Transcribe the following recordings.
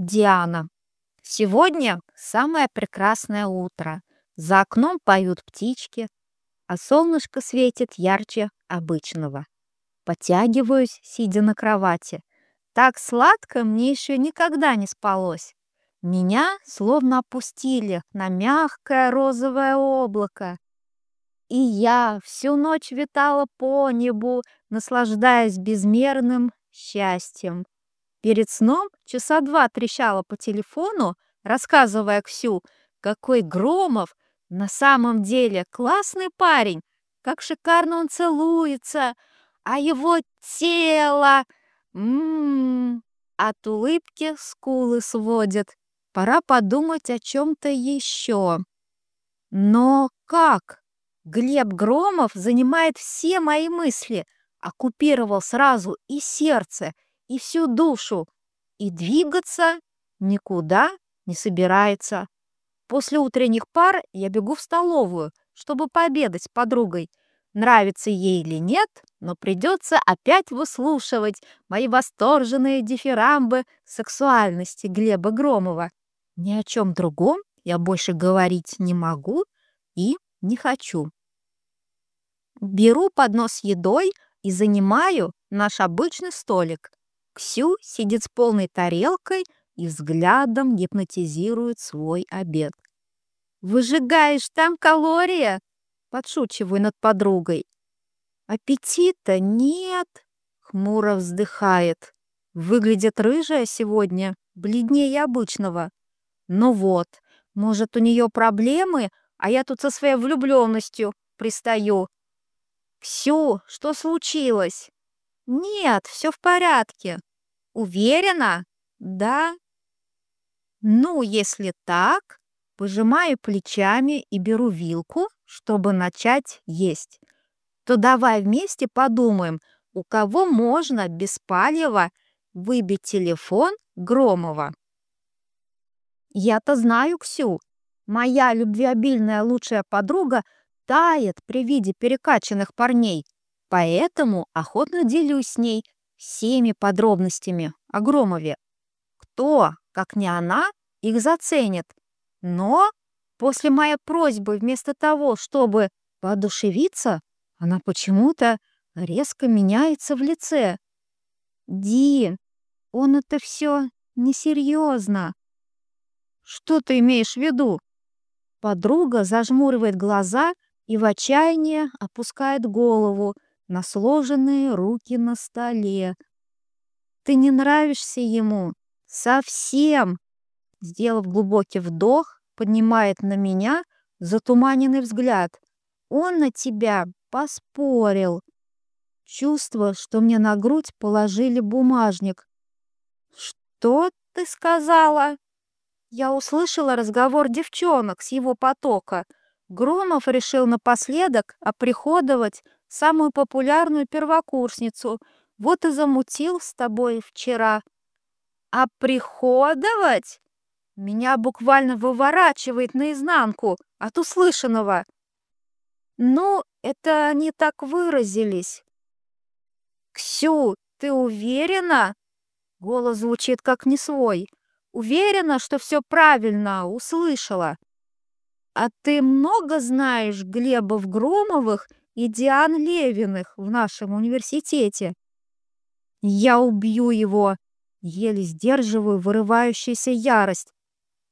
Диана. Сегодня самое прекрасное утро. За окном поют птички, а солнышко светит ярче обычного. Потягиваюсь, сидя на кровати. Так сладко мне еще никогда не спалось. Меня словно опустили на мягкое розовое облако. И я всю ночь витала по небу, наслаждаясь безмерным счастьем. Перед сном часа два трещала по телефону, рассказывая Ксю, какой Громов на самом деле классный парень, как шикарно он целуется, а его тело... М -м -м, от улыбки скулы сводит. Пора подумать о чем-то еще. Но как? Глеб Громов занимает все мои мысли, оккупировал сразу и сердце, и всю душу, и двигаться никуда не собирается. После утренних пар я бегу в столовую, чтобы пообедать с подругой. Нравится ей или нет, но придется опять выслушивать мои восторженные дифирамбы сексуальности Глеба Громова. Ни о чем другом я больше говорить не могу и не хочу. Беру поднос с едой и занимаю наш обычный столик. Ксю сидит с полной тарелкой и взглядом гипнотизирует свой обед. «Выжигаешь там калории?» — подшучиваю над подругой. «Аппетита нет!» — хмуро вздыхает. Выглядит рыжая сегодня, бледнее обычного. Ну вот, может, у нее проблемы, а я тут со своей влюбленностью пристаю. «Ксю, что случилось?» «Нет, все в порядке». «Уверена?» «Да». «Ну, если так...» Пожимаю плечами и беру вилку, чтобы начать есть. То давай вместе подумаем, у кого можно без палева выбить телефон Громова. Я-то знаю Ксю. Моя любвеобильная лучшая подруга тает при виде перекачанных парней. Поэтому охотно делюсь с ней всеми подробностями о Громове. Кто, как не она, их заценит. Но после моей просьбы вместо того, чтобы воодушевиться, она почему-то резко меняется в лице. «Ди, он это все несерьезно». «Что ты имеешь в виду?» Подруга зажмуривает глаза и в отчаянии опускает голову, на сложенные руки на столе. «Ты не нравишься ему. Совсем!» Сделав глубокий вдох, поднимает на меня затуманенный взгляд. «Он на тебя поспорил!» Чувство, что мне на грудь положили бумажник. «Что ты сказала?» Я услышала разговор девчонок с его потока. Громов решил напоследок оприходовать самую популярную первокурсницу. Вот и замутил с тобой вчера. А приходовать? Меня буквально выворачивает наизнанку от услышанного. Ну, это они так выразились. Ксю, ты уверена? Голос звучит как не свой. Уверена, что все правильно услышала. А ты много знаешь Глебов Громовых и Диан Левиных в нашем университете. Я убью его, еле сдерживаю вырывающуюся ярость.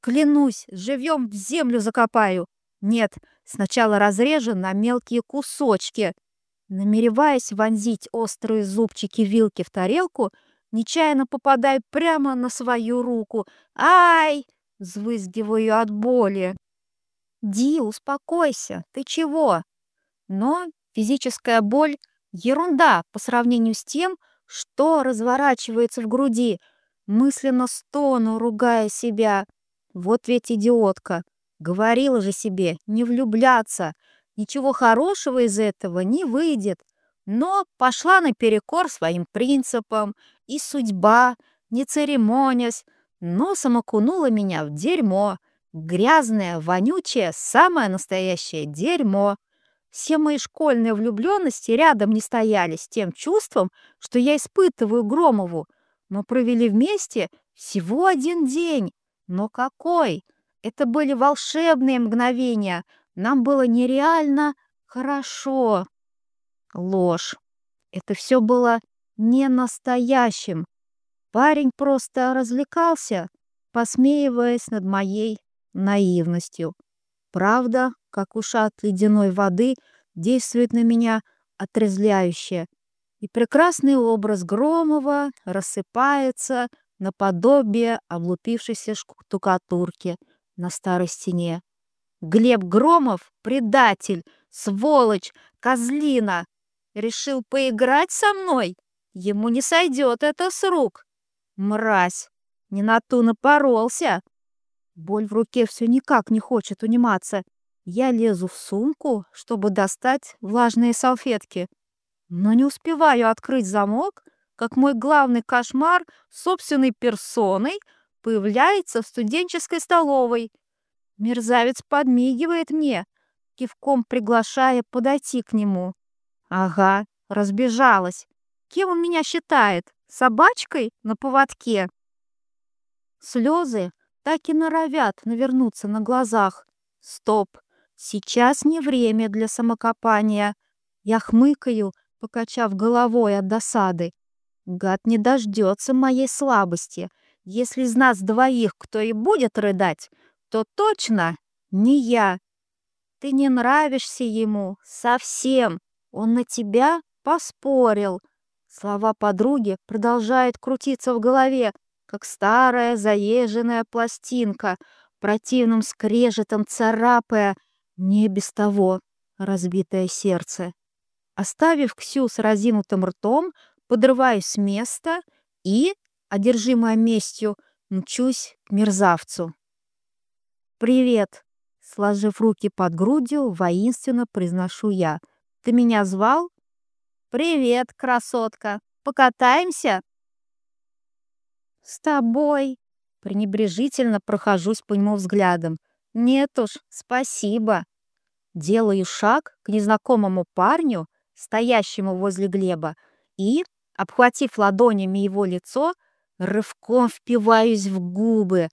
Клянусь, живьем в землю закопаю. Нет, сначала разрежу на мелкие кусочки. Намереваясь вонзить острые зубчики вилки в тарелку, нечаянно попадаю прямо на свою руку. «Ай!» — взвызгиваю от боли. «Ди, успокойся, ты чего?» Но физическая боль — ерунда по сравнению с тем, что разворачивается в груди. Мысленно стону, ругая себя. Вот ведь идиотка. Говорила же себе не влюбляться. Ничего хорошего из этого не выйдет. Но пошла наперекор своим принципам, и судьба, не церемонясь, носом окунула меня в дерьмо. Грязное, вонючее, самое настоящее дерьмо. Все мои школьные влюбленности рядом не стояли с тем чувством, что я испытываю Громову. Мы провели вместе Всего один день, но какой! Это были волшебные мгновения. Нам было нереально хорошо. Ложь. Это все было не настоящим. Парень просто развлекался, посмеиваясь над моей наивностью. Правда, как ушат ледяной воды, действует на меня отрезвляюще, и прекрасный образ Громова рассыпается наподобие облупившейся штукатурки на старой стене. Глеб Громов — предатель, сволочь, козлина. Решил поиграть со мной? Ему не сойдет это с рук. Мразь, не на ту напоролся. Боль в руке все никак не хочет униматься. Я лезу в сумку, чтобы достать влажные салфетки. Но не успеваю открыть замок, как мой главный кошмар собственной персоной появляется в студенческой столовой. Мерзавец подмигивает мне, кивком приглашая подойти к нему. Ага, разбежалась. Кем он меня считает? Собачкой на поводке? Слезы так и норовят навернуться на глазах. Стоп, сейчас не время для самокопания. Я хмыкаю, покачав головой от досады. Гад не дождется моей слабости. Если из нас двоих кто и будет рыдать, то точно не я. Ты не нравишься ему совсем. Он на тебя поспорил. Слова подруги продолжают крутиться в голове, как старая заезженная пластинка, противным скрежетом царапая не без того разбитое сердце. Оставив Ксю с разинутым ртом, подрываюсь с места и, одержимая местью, мчусь к мерзавцу. «Привет!» — сложив руки под грудью, воинственно произношу я. «Ты меня звал?» «Привет, красотка! Покатаемся?» «С тобой!» — пренебрежительно прохожусь по нему взглядом. «Нет уж, спасибо!» Делаю шаг к незнакомому парню, стоящему возле Глеба, и, обхватив ладонями его лицо, рывком впиваюсь в губы.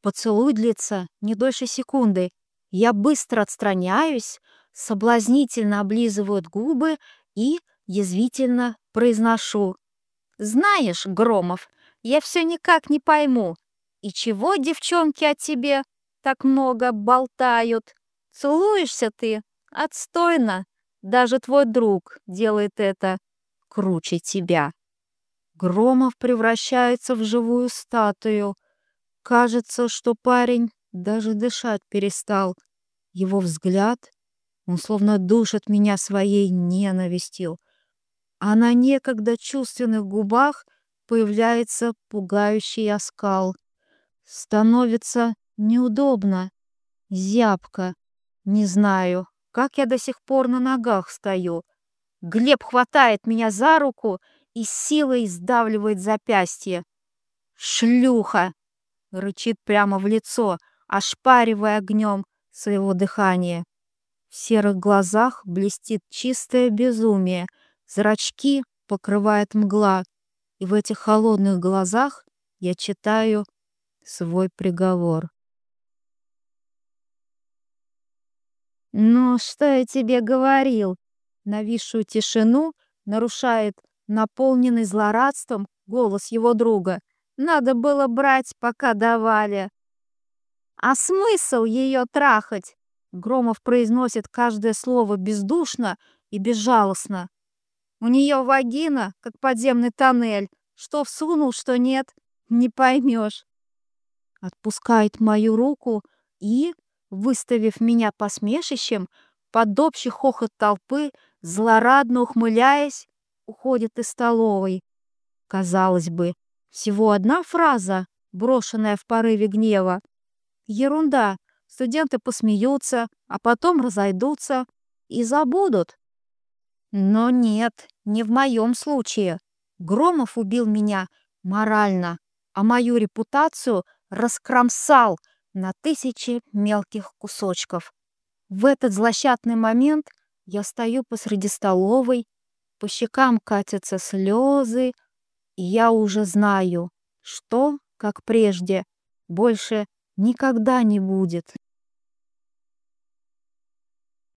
Поцелуй длится не дольше секунды. Я быстро отстраняюсь, соблазнительно облизывают губы и язвительно произношу. «Знаешь, Громов, я все никак не пойму. И чего девчонки о тебе так много болтают? Целуешься ты? Отстойно. Даже твой друг делает это круче тебя. Громов превращается в живую статую. Кажется, что парень даже дышать перестал. Его взгляд, он словно душит меня своей ненавистью. А на некогда чувственных губах появляется пугающий оскал. Становится неудобно, зябко. Не знаю, как я до сих пор на ногах стою. Глеб хватает меня за руку и силой сдавливает запястье. «Шлюха!» — рычит прямо в лицо, ошпаривая огнем своего дыхания. В серых глазах блестит чистое безумие, зрачки покрывает мгла и в этих холодных глазах я читаю свой приговор. «Ну, что я тебе говорил?» Нависшую тишину нарушает наполненный злорадством голос его друга. «Надо было брать, пока давали». «А смысл ее трахать?» Громов произносит каждое слово бездушно и безжалостно. У нее вагина, как подземный тоннель. Что всунул, что нет, не поймешь. Отпускает мою руку и, выставив меня посмешищем, под общий хохот толпы, злорадно ухмыляясь, уходит из столовой. Казалось бы, всего одна фраза, брошенная в порыве гнева. Ерунда, студенты посмеются, а потом разойдутся и забудут. Но нет, не в моем случае. Громов убил меня морально, а мою репутацию раскромсал на тысячи мелких кусочков. В этот злосчастный момент я стою посреди столовой, по щекам катятся слезы, и я уже знаю, что как прежде, больше никогда не будет.